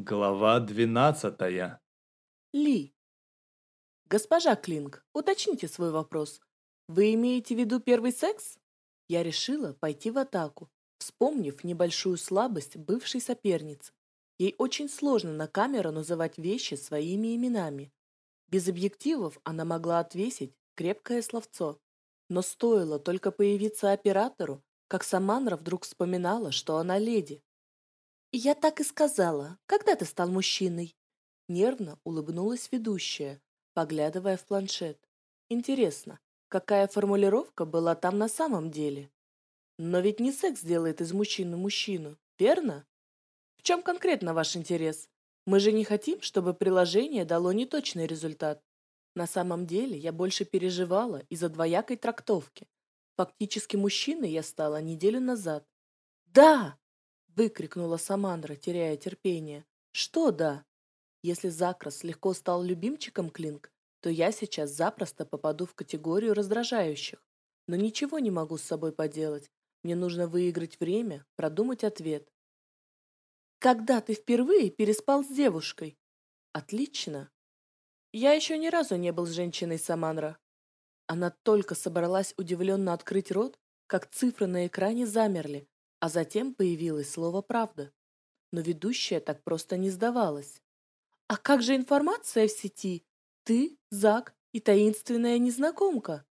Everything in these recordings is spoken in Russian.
Глава двенадцатая. Ли. Госпожа Клинк, уточните свой вопрос. Вы имеете в виду первый секс? Я решила пойти в атаку, вспомнив небольшую слабость бывшей соперницы. Ей очень сложно на камеру называть вещи своими именами. Без объективов она могла отвесить крепкое словцо. Но стоило только появиться оператору, как Саманра вдруг вспоминала, что она леди, «Я так и сказала. Когда ты стал мужчиной?» Нервно улыбнулась ведущая, поглядывая в планшет. «Интересно, какая формулировка была там на самом деле? Но ведь не секс делает из мужчины мужчину, верно? В чем конкретно ваш интерес? Мы же не хотим, чтобы приложение дало неточный результат. На самом деле я больше переживала из-за двоякой трактовки. Фактически мужчиной я стала неделю назад. «Да!» Выкрикнула Самандра, теряя терпение. «Что да? Если Закрас легко стал любимчиком Клинк, то я сейчас запросто попаду в категорию раздражающих. Но ничего не могу с собой поделать. Мне нужно выиграть время, продумать ответ. Когда ты впервые переспал с девушкой? Отлично. Я еще ни разу не был с женщиной Саманра. Она только собралась удивленно открыть рот, как цифры на экране замерли, а затем появилось слово «правда». Но ведущая так просто не сдавалась. «А как же информация в сети? Ты, Зак и таинственная незнакомка?»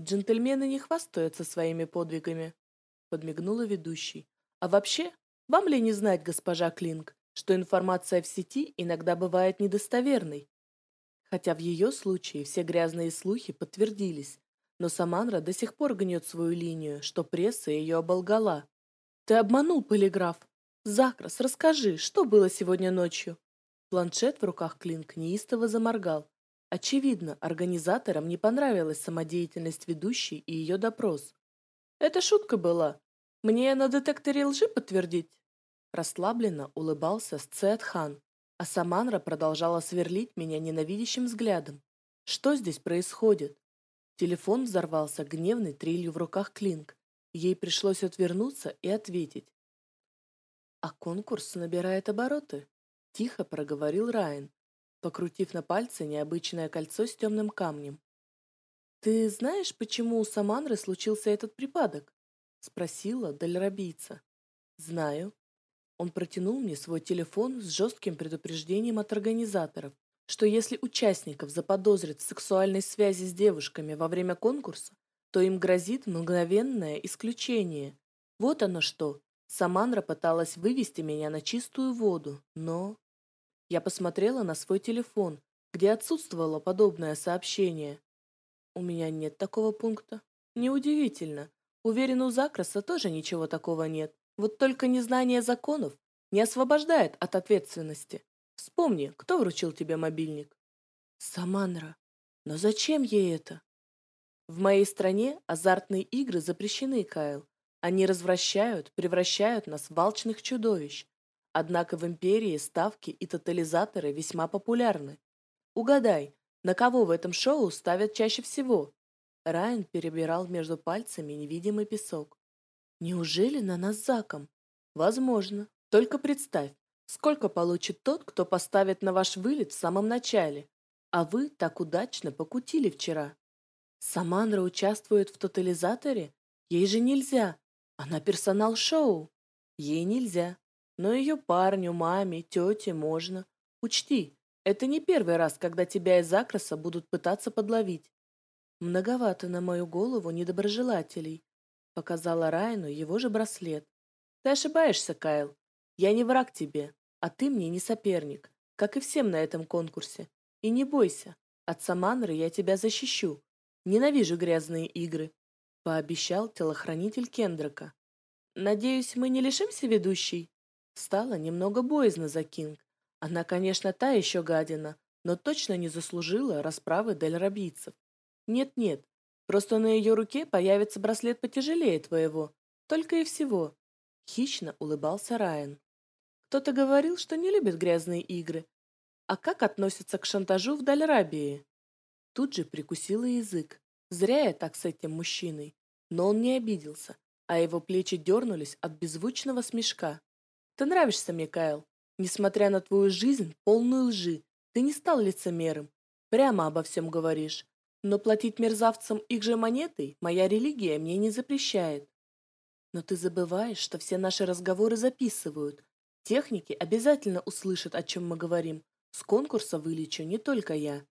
«Джентльмены не хвастаются своими подвигами», — подмигнула ведущий. «А вообще, вам ли не знать, госпожа Клинк, что информация в сети иногда бывает недостоверной?» Хотя в ее случае все грязные слухи подтвердились, но Саманра до сих пор гнет свою линию, что пресса ее оболгала. Ты обманул полиграф. Закрас, расскажи, что было сегодня ночью? Планшет в руках Клинк неистово заморгал. Очевидно, организаторам не понравилась самодеятельность ведущей и ее допрос. Это шутка была. Мне на детекторе лжи подтвердить? Расслабленно улыбался Сцетхан, а Саманра продолжала сверлить меня ненавидящим взглядом. Что здесь происходит? Телефон взорвался гневной трелью в руках Клинк. Ей пришлось отвернуться и ответить. «А конкурс набирает обороты», — тихо проговорил Райан, покрутив на пальце необычное кольцо с темным камнем. «Ты знаешь, почему у Саманры случился этот припадок?» — спросила дальрабийца. «Знаю». Он протянул мне свой телефон с жестким предупреждением от организаторов, что если участников заподозрят в сексуальной связи с девушками во время конкурса, то им грозит мгновенное исключение. Вот оно что. Саманра пыталась вывести меня на чистую воду, но... Я посмотрела на свой телефон, где отсутствовало подобное сообщение. У меня нет такого пункта. Неудивительно. Уверен, у Закраса тоже ничего такого нет. Вот только незнание законов не освобождает от ответственности. Вспомни, кто вручил тебе мобильник? Саманра. Но зачем ей это? В моей стране азартные игры запрещены, Кайл. Они развращают, превращают нас в алчных чудовищ. Однако в империи ставки и тотализаторы весьма популярны. Угадай, на кого в этом шоу ставят чаще всего? Райан перебирал между пальцами невидимый песок. Неужели на нас заком? Возможно. Только представь, сколько получит тот, кто поставит на ваш вылет в самом начале. А вы так удачно покутили вчера. Самандра участвует в тотализаторе? Ей же нельзя. Она персонал шоу. Ей нельзя. Но ее парню, маме, тете можно. Учти, это не первый раз, когда тебя из Акраса будут пытаться подловить. Многовато на мою голову недоброжелателей. Показала Райну его же браслет. Ты ошибаешься, Кайл. Я не враг тебе, а ты мне не соперник, как и всем на этом конкурсе. И не бойся, от Саманры я тебя защищу. Ненавижу грязные игры», — пообещал телохранитель Кендрика. «Надеюсь, мы не лишимся ведущей?» Стало немного боязно за Кинг. Она, конечно, та еще гадина, но точно не заслужила расправы дельрабийцев. Нет-нет, просто на ее руке появится браслет потяжелее твоего. Только и всего. Хищно улыбался Райан. Кто-то говорил, что не любит грязные игры. А как относится к шантажу в Дальрабии? Тут же прикусила язык. Зря я так с этим мужчиной. Но он не обиделся, а его плечи дернулись от беззвучного смешка. «Ты нравишься мне, Кайл. Несмотря на твою жизнь, полную лжи, ты не стал лицемером. Прямо обо всем говоришь. Но платить мерзавцам их же монетой моя религия мне не запрещает. Но ты забываешь, что все наши разговоры записывают. Техники обязательно услышат, о чем мы говорим. С конкурса вылечу не только я.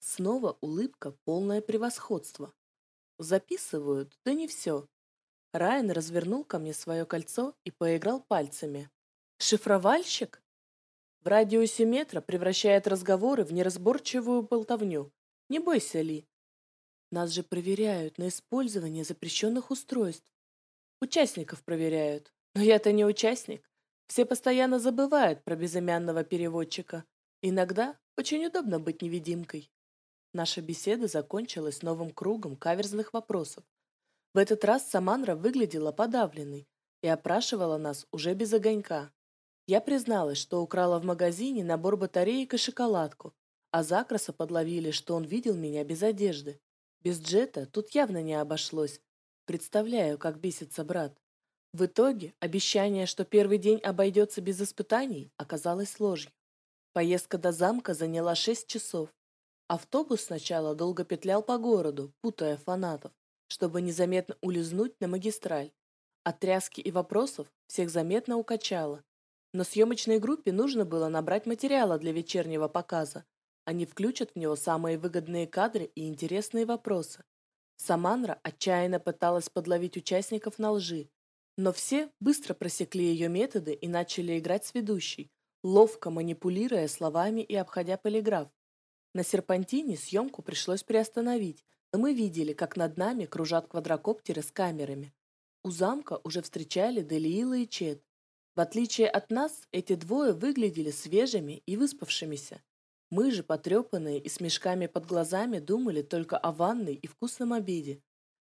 Снова улыбка, полное превосходство. Записывают, да не все. Райан развернул ко мне свое кольцо и поиграл пальцами. Шифровальщик? В радиусе метра превращает разговоры в неразборчивую болтовню. Не бойся, Ли. Нас же проверяют на использование запрещенных устройств. Участников проверяют. Но я-то не участник. Все постоянно забывают про безымянного переводчика. Иногда очень удобно быть невидимкой. Наша беседа закончилась новым кругом каверзных вопросов. В этот раз Саманра выглядела подавленной и опрашивала нас уже без огонька. Я призналась, что украла в магазине набор батареек и шоколадку, а Закраса подловили, что он видел меня без одежды. Без джета тут явно не обошлось. Представляю, как бесится брат. В итоге обещание, что первый день обойдется без испытаний, оказалось ложью. Поездка до замка заняла шесть часов. Автобус сначала долго петлял по городу, путая фанатов, чтобы незаметно улизнуть на магистраль. От тряски и вопросов всех заметно укачало. Но съемочной группе нужно было набрать материала для вечернего показа. Они включат в него самые выгодные кадры и интересные вопросы. Саманра отчаянно пыталась подловить участников на лжи, но все быстро просекли ее методы и начали играть с ведущей, ловко манипулируя словами и обходя полиграф. На серпантине съемку пришлось приостановить, но мы видели, как над нами кружат квадрокоптеры с камерами. У замка уже встречали Делиила и Чет. В отличие от нас, эти двое выглядели свежими и выспавшимися. Мы же, потрепанные и с мешками под глазами, думали только о ванной и вкусном обеде.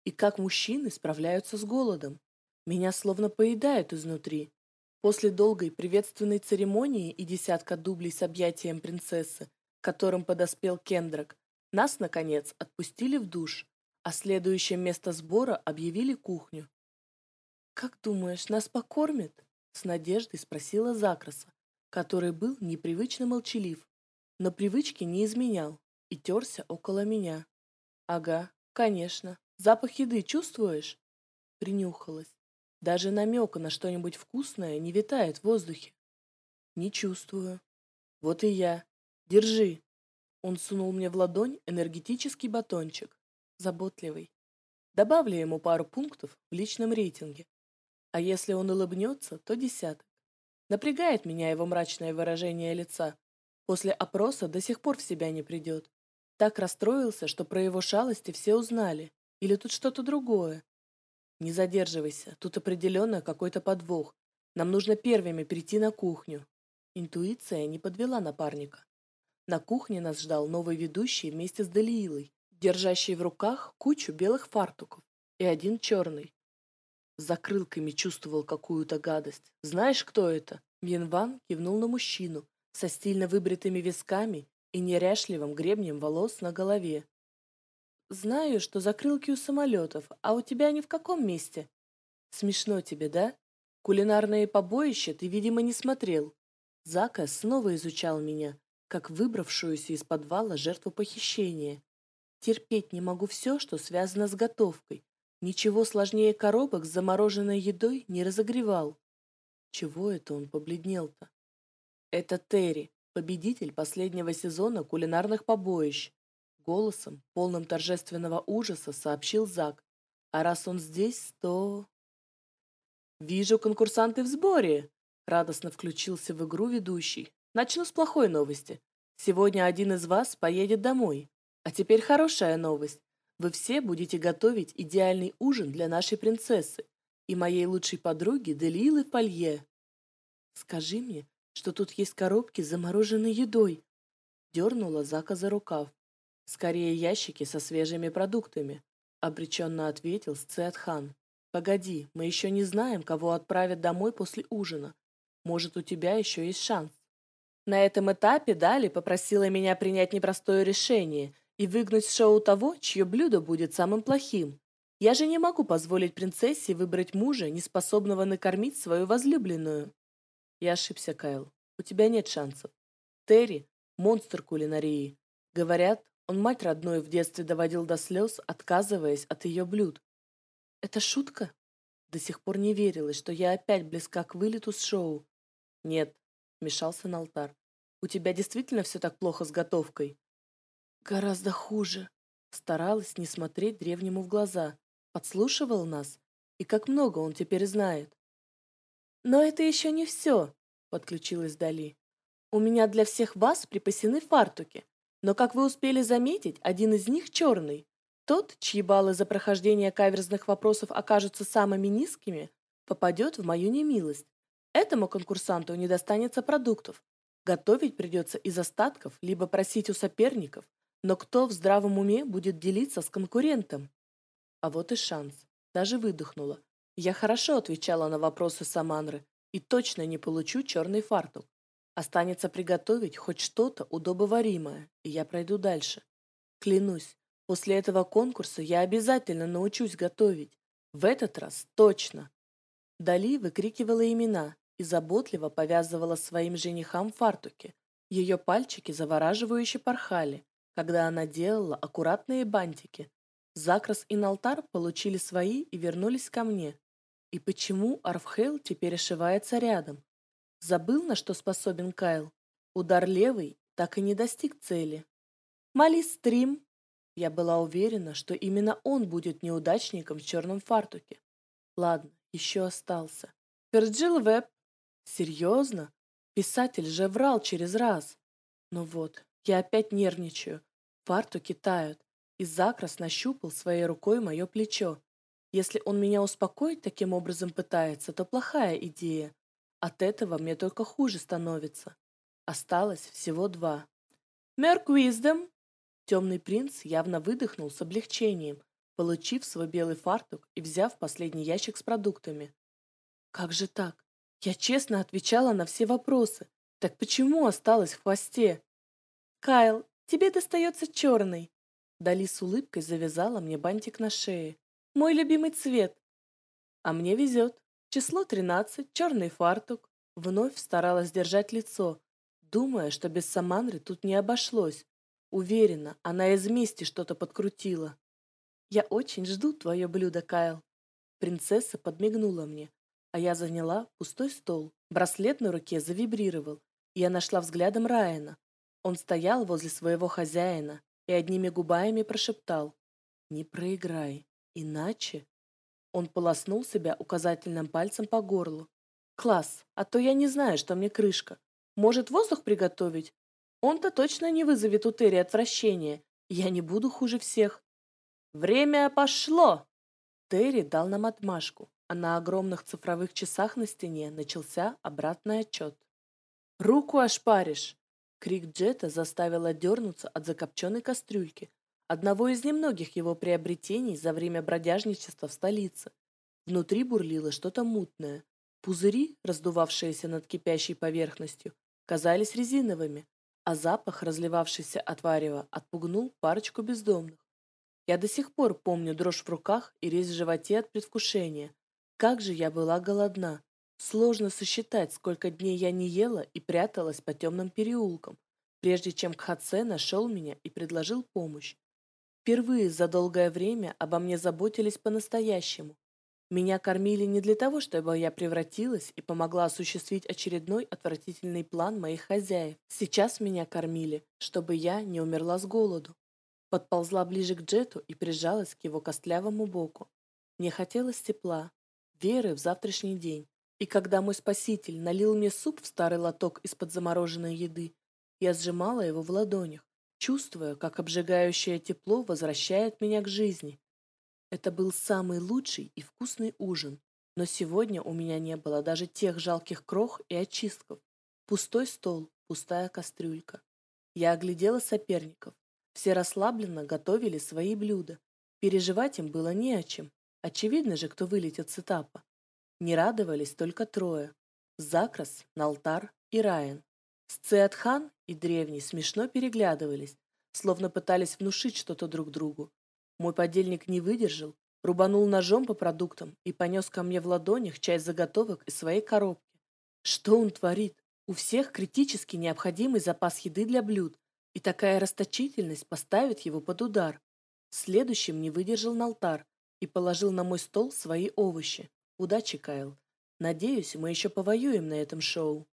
И как мужчины справляются с голодом. Меня словно поедают изнутри. После долгой приветственной церемонии и десятка дублей с объятием принцессы которым подоспел Кендрак, нас, наконец, отпустили в душ, а следующее место сбора объявили кухню. «Как думаешь, нас покормят?» — с надеждой спросила Закраса, который был непривычно молчалив, но привычки не изменял и терся около меня. «Ага, конечно. Запах еды чувствуешь?» Принюхалась. Даже намека на что-нибудь вкусное не витает в воздухе. «Не чувствую. Вот и я. Держи. Он сунул мне в ладонь энергетический батончик. Заботливый. Добавлю ему пару пунктов в личном рейтинге. А если он улыбнется, то десяток. Напрягает меня его мрачное выражение лица. После опроса до сих пор в себя не придет. Так расстроился, что про его шалости все узнали. Или тут что-то другое. Не задерживайся, тут определенно какой-то подвох. Нам нужно первыми перейти на кухню. Интуиция не подвела напарника. На кухне нас ждал новый ведущий вместе с Далиилой, держащий в руках кучу белых фартуков и один черный. закрылками чувствовал какую-то гадость. Знаешь, кто это? Мьенван кивнул на мужчину со стильно выбритыми висками и неряшливым гребнем волос на голове. Знаю, что закрылки у самолетов, а у тебя они в каком месте? Смешно тебе, да? Кулинарные побоища ты, видимо, не смотрел. Зака снова изучал меня, как выбравшуюся из подвала жертву похищения. Терпеть не могу все, что связано с готовкой. Ничего сложнее коробок с замороженной едой не разогревал. Чего это он побледнел-то? Это Терри, победитель последнего сезона кулинарных побоищ. Голосом, полным торжественного ужаса, сообщил Зак. А раз он здесь, то... «Вижу, конкурсанты в сборе!» Радостно включился в игру ведущий. Начну с плохой новости. Сегодня один из вас поедет домой. А теперь хорошая новость. Вы все будете готовить идеальный ужин для нашей принцессы и моей лучшей подруги Делилы Палье. Скажи мне, что тут есть коробки с замороженной едой. Дернула Зака за рукав. Скорее ящики со свежими продуктами, обреченно ответил Сциатхан. Погоди, мы еще не знаем, кого отправят домой после ужина. Может, у тебя еще есть шанс. На этом этапе Дали попросила меня принять непростое решение и выгнать с шоу того, чье блюдо будет самым плохим. Я же не могу позволить принцессе выбрать мужа, неспособного накормить свою возлюбленную. Я ошибся, Кайл. у тебя нет шансов. Терри – монстр кулинарии. Говорят, он мать родную в детстве доводил до слез, отказываясь от ее блюд. Это шутка? До сих пор не верилось, что я опять близка к вылету с шоу. Нет, вмешался Налтар. У тебя действительно все так плохо с готовкой? Гораздо хуже. Старалась не смотреть древнему в глаза. Подслушивал нас. И как много он теперь знает. Но это еще не все, подключилась Дали. У меня для всех вас припасены фартуки. Но, как вы успели заметить, один из них черный. Тот, чьи баллы за прохождение каверзных вопросов окажутся самыми низкими, попадет в мою немилость. Этому конкурсанту не достанется продуктов. Готовить придется из остатков, либо просить у соперников. Но кто в здравом уме будет делиться с конкурентом? А вот и шанс. Даже выдохнула. Я хорошо отвечала на вопросы Саманры и точно не получу черный фартук. Останется приготовить хоть что-то удобоваримое, и я пройду дальше. Клянусь, после этого конкурса я обязательно научусь готовить. В этот раз точно. Дали выкрикивала имена и заботливо повязывала своим женихам фартуки. Ее пальчики завораживающе порхали, когда она делала аккуратные бантики. Закрас и Налтар получили свои и вернулись ко мне. И почему Арфхейл теперь ошивается рядом? Забыл, на что способен Кайл? Удар левый так и не достиг цели. Молись, Стрим! Я была уверена, что именно он будет неудачником в черном фартуке. Ладно, еще остался. Перджил Веб. Серьезно? Писатель же врал через раз. Ну вот, я опять нервничаю. Фартуки тают. И Закрас нащупал своей рукой мое плечо. Если он меня успокоить таким образом пытается, то плохая идея. От этого мне только хуже становится. Осталось всего два. Мерк Уиздом! Темный принц явно выдохнул с облегчением, получив свой белый фартук и взяв последний ящик с продуктами. Как же так? Я честно отвечала на все вопросы. Так почему осталась в хвосте? Кайл, тебе достается черный. Дали с улыбкой завязала мне бантик на шее. Мой любимый цвет. А мне везет. Число 13, черный фартук. Вновь старалась держать лицо, думая, что без Саманры тут не обошлось. Уверена, она из мести что-то подкрутила. «Я очень жду твое блюдо, Кайл». Принцесса подмигнула мне, а я заняла пустой стол. Браслет на руке завибрировал, и я нашла взглядом Райана. Он стоял возле своего хозяина и одними губами прошептал «Не проиграй, иначе...» Он полоснул себя указательным пальцем по горлу. «Класс, а то я не знаю, что мне крышка. Может, воздух приготовить? Он-то точно не вызовет у Терри отвращения. Я не буду хуже всех». «Время пошло!» Терри дал нам отмашку, а на огромных цифровых часах на стене начался обратный отчет. «Руку ошпаришь!» Крик Джета заставил отдернуться от закопченной кастрюльки, одного из немногих его приобретений за время бродяжничества в столице. Внутри бурлило что-то мутное. Пузыри, раздувавшиеся над кипящей поверхностью, казались резиновыми, а запах, разливавшийся от варева, отпугнул парочку бездомных. Я до сих пор помню дрожь в руках и резь в животе от предвкушения. Как же я была голодна. Сложно сосчитать, сколько дней я не ела и пряталась по темным переулкам, прежде чем Кхаце нашел меня и предложил помощь. Впервые за долгое время обо мне заботились по-настоящему. Меня кормили не для того, чтобы я превратилась и помогла осуществить очередной отвратительный план моих хозяев. Сейчас меня кормили, чтобы я не умерла с голоду. Подползла ближе к Джету и прижалась к его костлявому боку. Мне хотелось тепла, веры в завтрашний день. И когда мой спаситель налил мне суп в старый лоток из-под замороженной еды, я сжимала его в ладонях, чувствуя, как обжигающее тепло возвращает меня к жизни. Это был самый лучший и вкусный ужин, но сегодня у меня не было даже тех жалких крох и очистков. Пустой стол, пустая кастрюлька. Я оглядела соперников. Все расслабленно готовили свои блюда. Переживать им было не о чем. Очевидно же, кто вылетит с этапа. Не радовались только трое. Закрас, Налтар и Райан. Сциатхан и Древний смешно переглядывались, словно пытались внушить что-то друг другу. Мой подельник не выдержал, рубанул ножом по продуктам и понес ко мне в ладонях часть заготовок из своей коробки. Что он творит? У всех критически необходимый запас еды для блюд, и такая расточительность поставит его под удар. Следующим не выдержал Налтар и положил на мой стол свои овощи. Удачи, Кайл. Надеюсь, мы еще повоюем на этом шоу.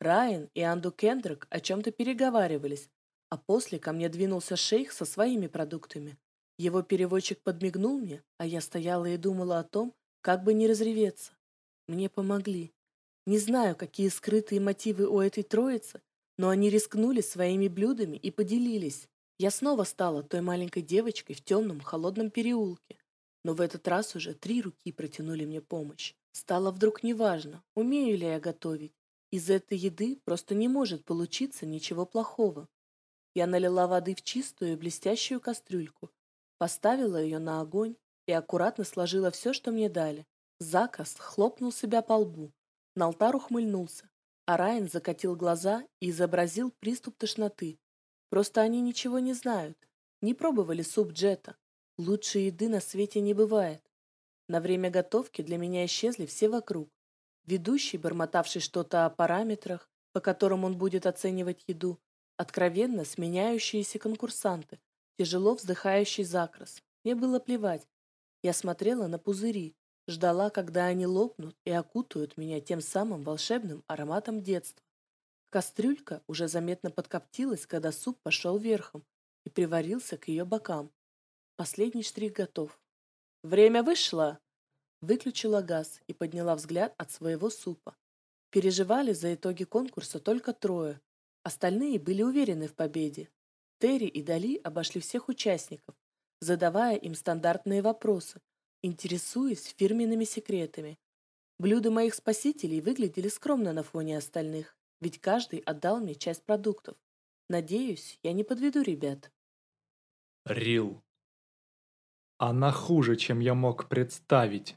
Райан и Анду Кендрик о чем-то переговаривались, а после ко мне двинулся шейх со своими продуктами. Его переводчик подмигнул мне, а я стояла и думала о том, как бы не разреветься. Мне помогли. Не знаю, какие скрытые мотивы у этой троицы, но они рискнули своими блюдами и поделились. Я снова стала той маленькой девочкой в темном, холодном переулке. Но в этот раз уже три руки протянули мне помощь. Стало вдруг неважно, умею ли я готовить. Из этой еды просто не может получиться ничего плохого. Я налила воды в чистую блестящую кастрюльку, поставила ее на огонь и аккуратно сложила все, что мне дали. Заказ хлопнул себя по лбу. Налтар ухмыльнулся, а Райан закатил глаза и изобразил приступ тошноты. Просто они ничего не знают. Не пробовали суп Джета. Лучшей еды на свете не бывает. На время готовки для меня исчезли все вокруг. Ведущий, бормотавший что-то о параметрах, по которым он будет оценивать еду, откровенно сменяющиеся конкурсанты, тяжело вздыхающий закрас. Мне было плевать. Я смотрела на пузыри, ждала, когда они лопнут и окутают меня тем самым волшебным ароматом детства. Кастрюлька уже заметно подкоптилась, когда суп пошел верхом и приварился к ее бокам. Последний штрих готов. «Время вышло!» Выключила газ и подняла взгляд от своего супа. Переживали за итоги конкурса только трое. Остальные были уверены в победе. Терри и Дали обошли всех участников, задавая им стандартные вопросы, интересуясь фирменными секретами. Блюда моих спасителей выглядели скромно на фоне остальных, ведь каждый отдал мне часть продуктов. Надеюсь, я не подведу ребят. Рил. Она хуже, чем я мог представить.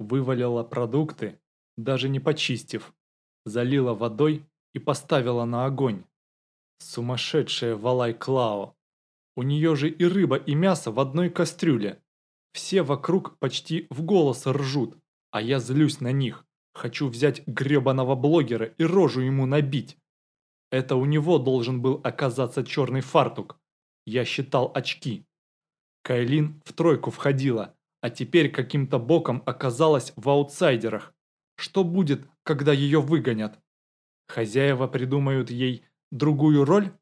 Вывалила продукты, даже не почистив, залила водой и поставила на огонь. Сумасшедшая Валай Клао. У нее же и рыба, и мясо в одной кастрюле. Все вокруг почти в голос ржут, а я злюсь на них. Хочу взять гребаного блогера и рожу ему набить. Это у него должен был оказаться черный фартук. Я считал очки. Кайлин в тройку входила, а теперь каким-то боком оказалась в аутсайдерах. Что будет, когда ее выгонят? Хозяева придумают ей другую роль?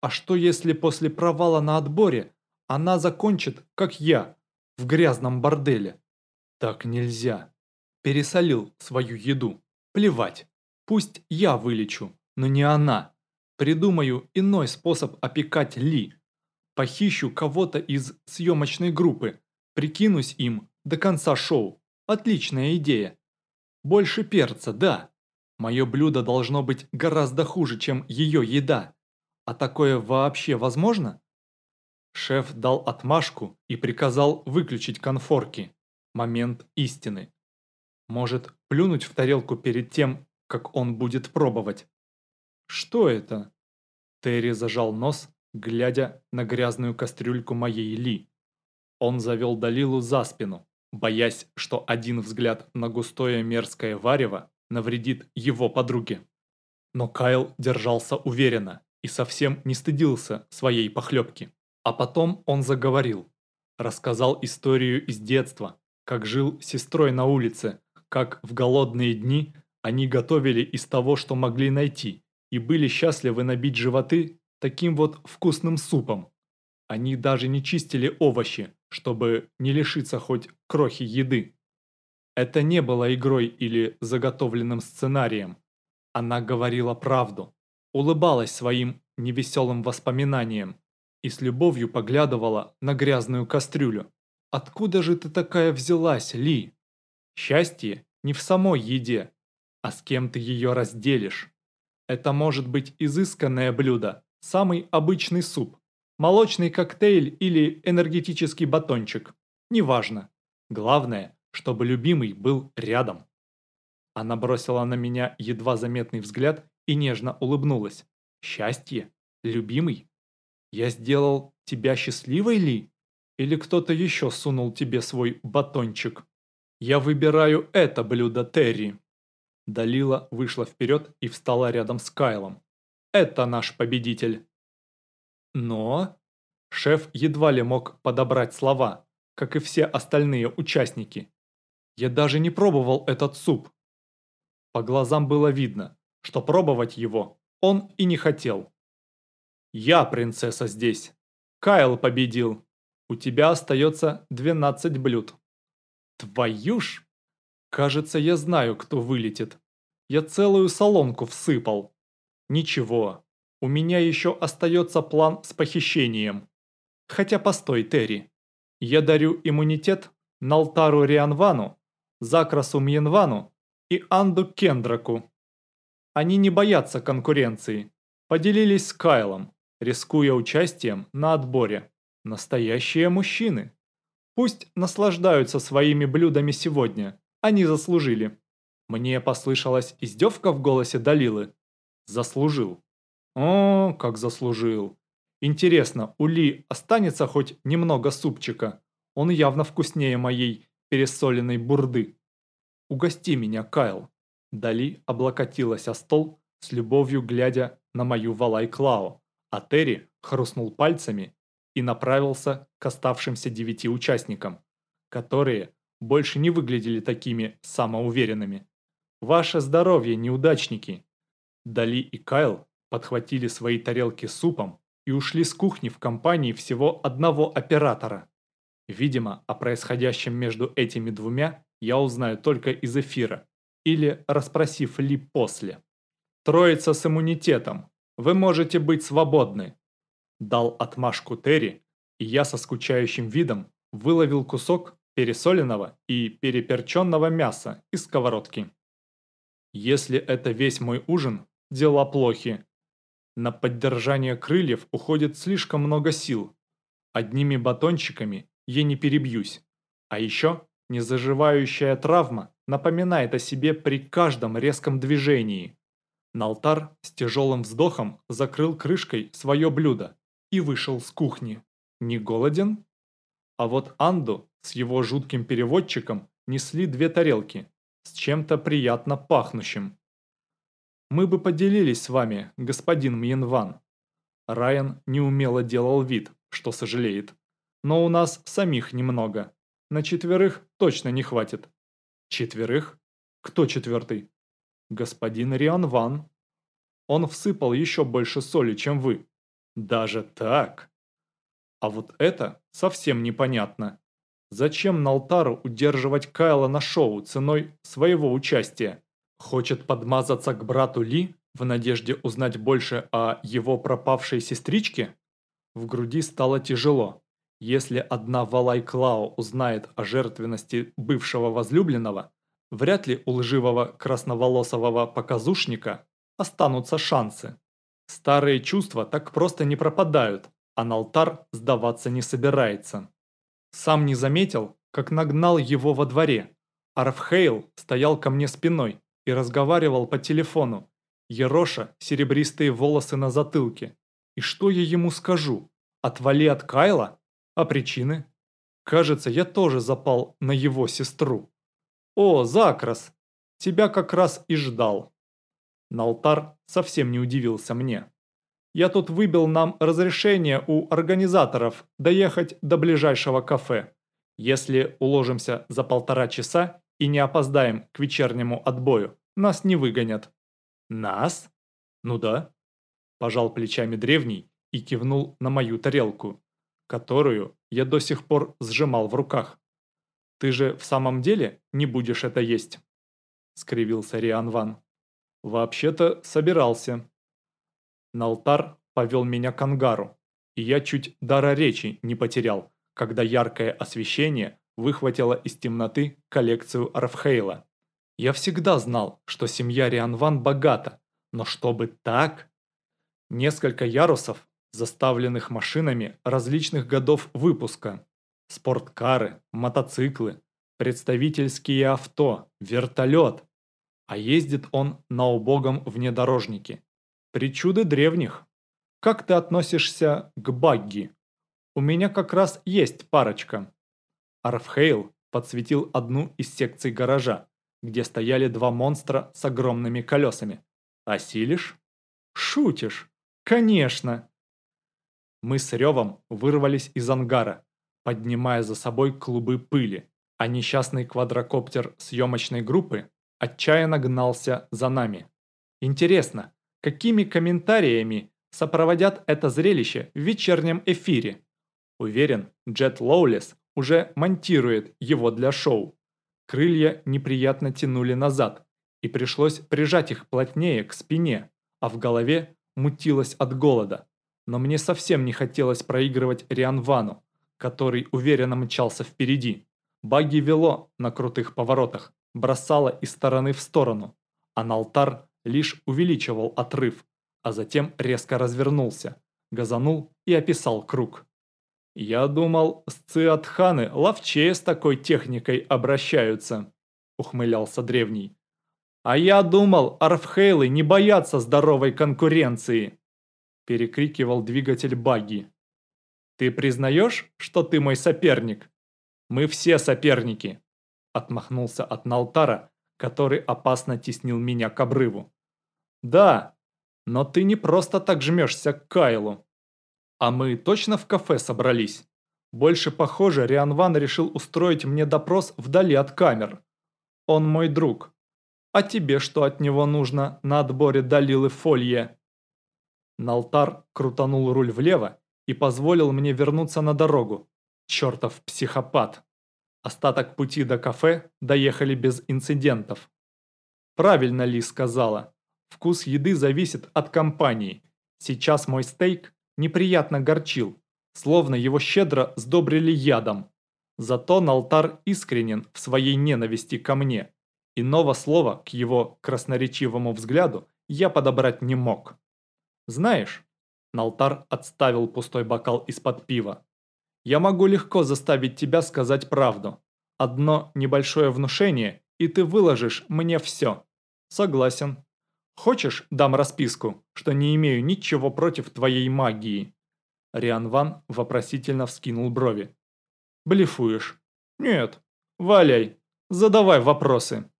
А что если после провала на отборе она закончит, как я, в грязном борделе? Так нельзя. Пересолил свою еду. Плевать. Пусть я вылечу, но не она. Придумаю иной способ опекать Ли. Похищу кого-то из съемочной группы, прикинусь им до конца шоу. Отличная идея. Больше перца, да. Мое блюдо должно быть гораздо хуже, чем ее еда. А такое вообще возможно? Шеф дал отмашку и приказал выключить конфорки. Момент истины. Может, плюнуть в тарелку перед тем, как он будет пробовать? Что это? Терри зажал нос глядя на грязную кастрюльку моей Ли. Он завел Далилу за спину, боясь, что один взгляд на густое мерзкое варево навредит его подруге. Но Кайл держался уверенно и совсем не стыдился своей похлебки. А потом он заговорил. Рассказал историю из детства, как жил с сестрой на улице, как в голодные дни они готовили из того, что могли найти, и были счастливы набить животы таким вот вкусным супом. Они даже не чистили овощи, чтобы не лишиться хоть крохи еды. Это не было игрой или заготовленным сценарием. Она говорила правду, улыбалась своим невеселым воспоминаниям и с любовью поглядывала на грязную кастрюлю. «Откуда же ты такая взялась, Ли? Счастье не в самой еде, а с кем ты ее разделишь. Это может быть изысканное блюдо, Самый обычный суп, молочный коктейль или энергетический батончик. Неважно. Главное, чтобы любимый был рядом. Она бросила на меня едва заметный взгляд и нежно улыбнулась. «Счастье? Любимый? Я сделал тебя счастливой ли? Или кто-то еще сунул тебе свой батончик? Я выбираю это блюдо, Терри». Далила вышла вперед и встала рядом с Кайлом. «Это наш победитель!» Но... Шеф едва ли мог подобрать слова, как и все остальные участники. Я даже не пробовал этот суп. По глазам было видно, что пробовать его он и не хотел. «Я принцесса здесь. Кайл победил. У тебя остается 12 блюд». «Твою ж!» Кажется, я знаю, кто вылетит. Я целую солонку всыпал. Ничего, у меня еще остается план с похищением. Хотя постой, Терри. Я дарю иммунитет Налтару Рианвану, Закрасу Мьенвану и Анду Кендраку. Они не боятся конкуренции. Поделились с Кайлом, рискуя участием на отборе. Настоящие мужчины. Пусть наслаждаются своими блюдами сегодня. Они заслужили. Мне послышалась издевка в голосе Далилы. Заслужил. О, как заслужил. Интересно, у Ли останется хоть немного супчика? Он явно вкуснее моей пересоленной бурды. Угости меня, Кайл. Дали облокотилась о стол, с любовью глядя на мою Валай Клао, а Терри хрустнул пальцами и направился к оставшимся девяти участникам, которые больше не выглядели такими самоуверенными. «Ваше здоровье, неудачники!» Дали и Кайл подхватили свои тарелки с супом и ушли с кухни в компании всего одного оператора. Видимо, о происходящем между этими двумя я узнаю только из эфира или расспросив Ли после. «Троица с иммунитетом. Вы можете быть свободны», дал отмашку Терри, и я со скучающим видом выловил кусок пересоленного и переперченного мяса из сковородки. Если это весь мой ужин, дела плохи. На поддержание крыльев уходит слишком много сил. Одними батончиками я не перебьюсь. А еще незаживающая травма напоминает о себе при каждом резком движении. Налтар с тяжелым вздохом закрыл крышкой свое блюдо и вышел с кухни. Не голоден? А вот Анду с его жутким переводчиком несли две тарелки с чем-то приятно пахнущим. «Мы бы поделились с вами, господин Мьенван». Райан неумело делал вид, что сожалеет. «Но у нас самих немного. На четверых точно не хватит». «Четверых? Кто четвертый?» «Господин Риан Ван. Он всыпал еще больше соли, чем вы». «Даже так?» А вот это совсем непонятно. Зачем Налтару удерживать Кайла на шоу ценой своего участия? Хочет подмазаться к брату Ли в надежде узнать больше о его пропавшей сестричке? В груди стало тяжело. Если одна Валай Клао узнает о жертвенности бывшего возлюбленного, вряд ли у лживого красноволосого показушника останутся шансы. Старые чувства так просто не пропадают, а Налтар сдаваться не собирается. Сам не заметил, как нагнал его во дворе. Арфхейл стоял ко мне спиной и разговаривал по телефону, ероша серебристые волосы на затылке. И что я ему скажу? Отвали от Кайла? А причины? Кажется, я тоже запал на его сестру. О, Закрас, тебя как раз и ждал. Налтар совсем не удивился мне. Я тут выбил нам разрешение у организаторов доехать до ближайшего кафе. Если уложимся за полтора часа и не опоздаем к вечернему отбою, нас не выгонят». «Нас?» «Ну да». Пожал плечами древний и кивнул на мою тарелку, которую я до сих пор сжимал в руках. «Ты же в самом деле не будешь это есть?» скривился Риан Ван. «Вообще-то собирался», Налтар повел меня к ангару, и я чуть дара речи не потерял, когда яркое освещение выхватило из темноты коллекцию Арфхейла. Я всегда знал, что семья Рианван богата, но чтобы так? Несколько ярусов, заставленных машинами различных годов выпуска. Спорткары, мотоциклы, представительские авто, вертолет. А ездит он на убогом внедорожнике. Причуды древних. Как ты относишься к багги? У меня как раз есть парочка. Арфхейл подсветил одну из секций гаража, где стояли два монстра с огромными колесами. «Осилишь?» «Шутишь?» «Конечно!» Мы с ревом вырвались из ангара, поднимая за собой клубы пыли, а несчастный квадрокоптер съемочной группы отчаянно гнался за нами. Интересно, какими комментариями сопроводят это зрелище в вечернем эфире? Уверен, Джет Лоулес уже монтирует его для шоу. Крылья неприятно тянули назад, и пришлось прижать их плотнее к спине, а в голове мутилось от голода. Но мне совсем не хотелось проигрывать Риан Вану, который уверенно мчался впереди. Багги вело на крутых поворотах, бросало из стороны в сторону, а Налтар лишь увеличивал отрыв, а затем резко развернулся, газанул и описал круг. «Я думал, сциатханы ловчее с такой техникой обращаются», – ухмылялся древний. «А я думал, арфхейлы не боятся здоровой конкуренции», – перекрикивал двигатель багги. «Ты признаешь, что ты мой соперник?» «Мы все соперники», – отмахнулся от Налтара, который опасно теснил меня к обрыву. «Да, но ты не просто так жмешься к Кайлу. А мы точно в кафе собрались? Больше похоже, Рианван решил устроить мне допрос вдали от камер. Он мой друг. А тебе что от него нужно на отборе Далилы Фолье?» Налтар крутанул руль влево и позволил мне вернуться на дорогу. Чертов психопат. Остаток пути до кафе доехали без инцидентов. Правильно Ли сказала. Вкус еды зависит от компании. Сейчас мой стейк неприятно горчил, словно его щедро сдобрили ядом. Зато Налтар искренен в своей ненависти ко мне. Иного слова к его красноречивому взгляду я подобрать не мог. Знаешь, Налтар отставил пустой бокал из-под пива. Я могу легко заставить тебя сказать правду. Одно небольшое внушение, и ты выложишь мне все. Согласен. Хочешь, дам расписку, что не имею ничего против твоей магии?» Риан Ван вопросительно вскинул брови. «Блефуешь?» «Нет. Валяй. Задавай вопросы».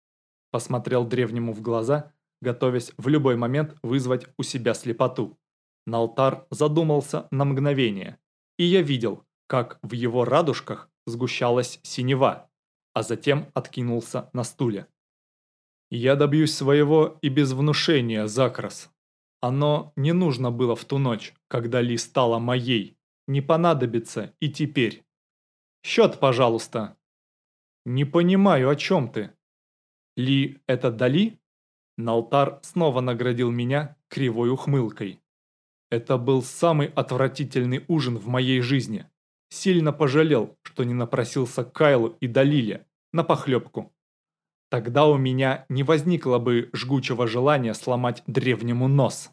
Посмотрел древнему в глаза, готовясь в любой момент вызвать у себя слепоту. Налтар задумался на мгновение, и я видел, как в его радужках сгущалась синева, а затем откинулся на стуле. «Я добьюсь своего и без внушения, Закрас. Оно не нужно было в ту ночь, когда Ли стала моей. Не понадобится и теперь. Счет, пожалуйста». «Не понимаю, о чем ты?» «Ли – это Дали?» Налтар снова наградил меня кривой ухмылкой. Это был самый отвратительный ужин в моей жизни. Сильно пожалел, что не напросился к Кайлу и Далиле на похлебку. Тогда у меня не возникло бы жгучего желания сломать древнему нос.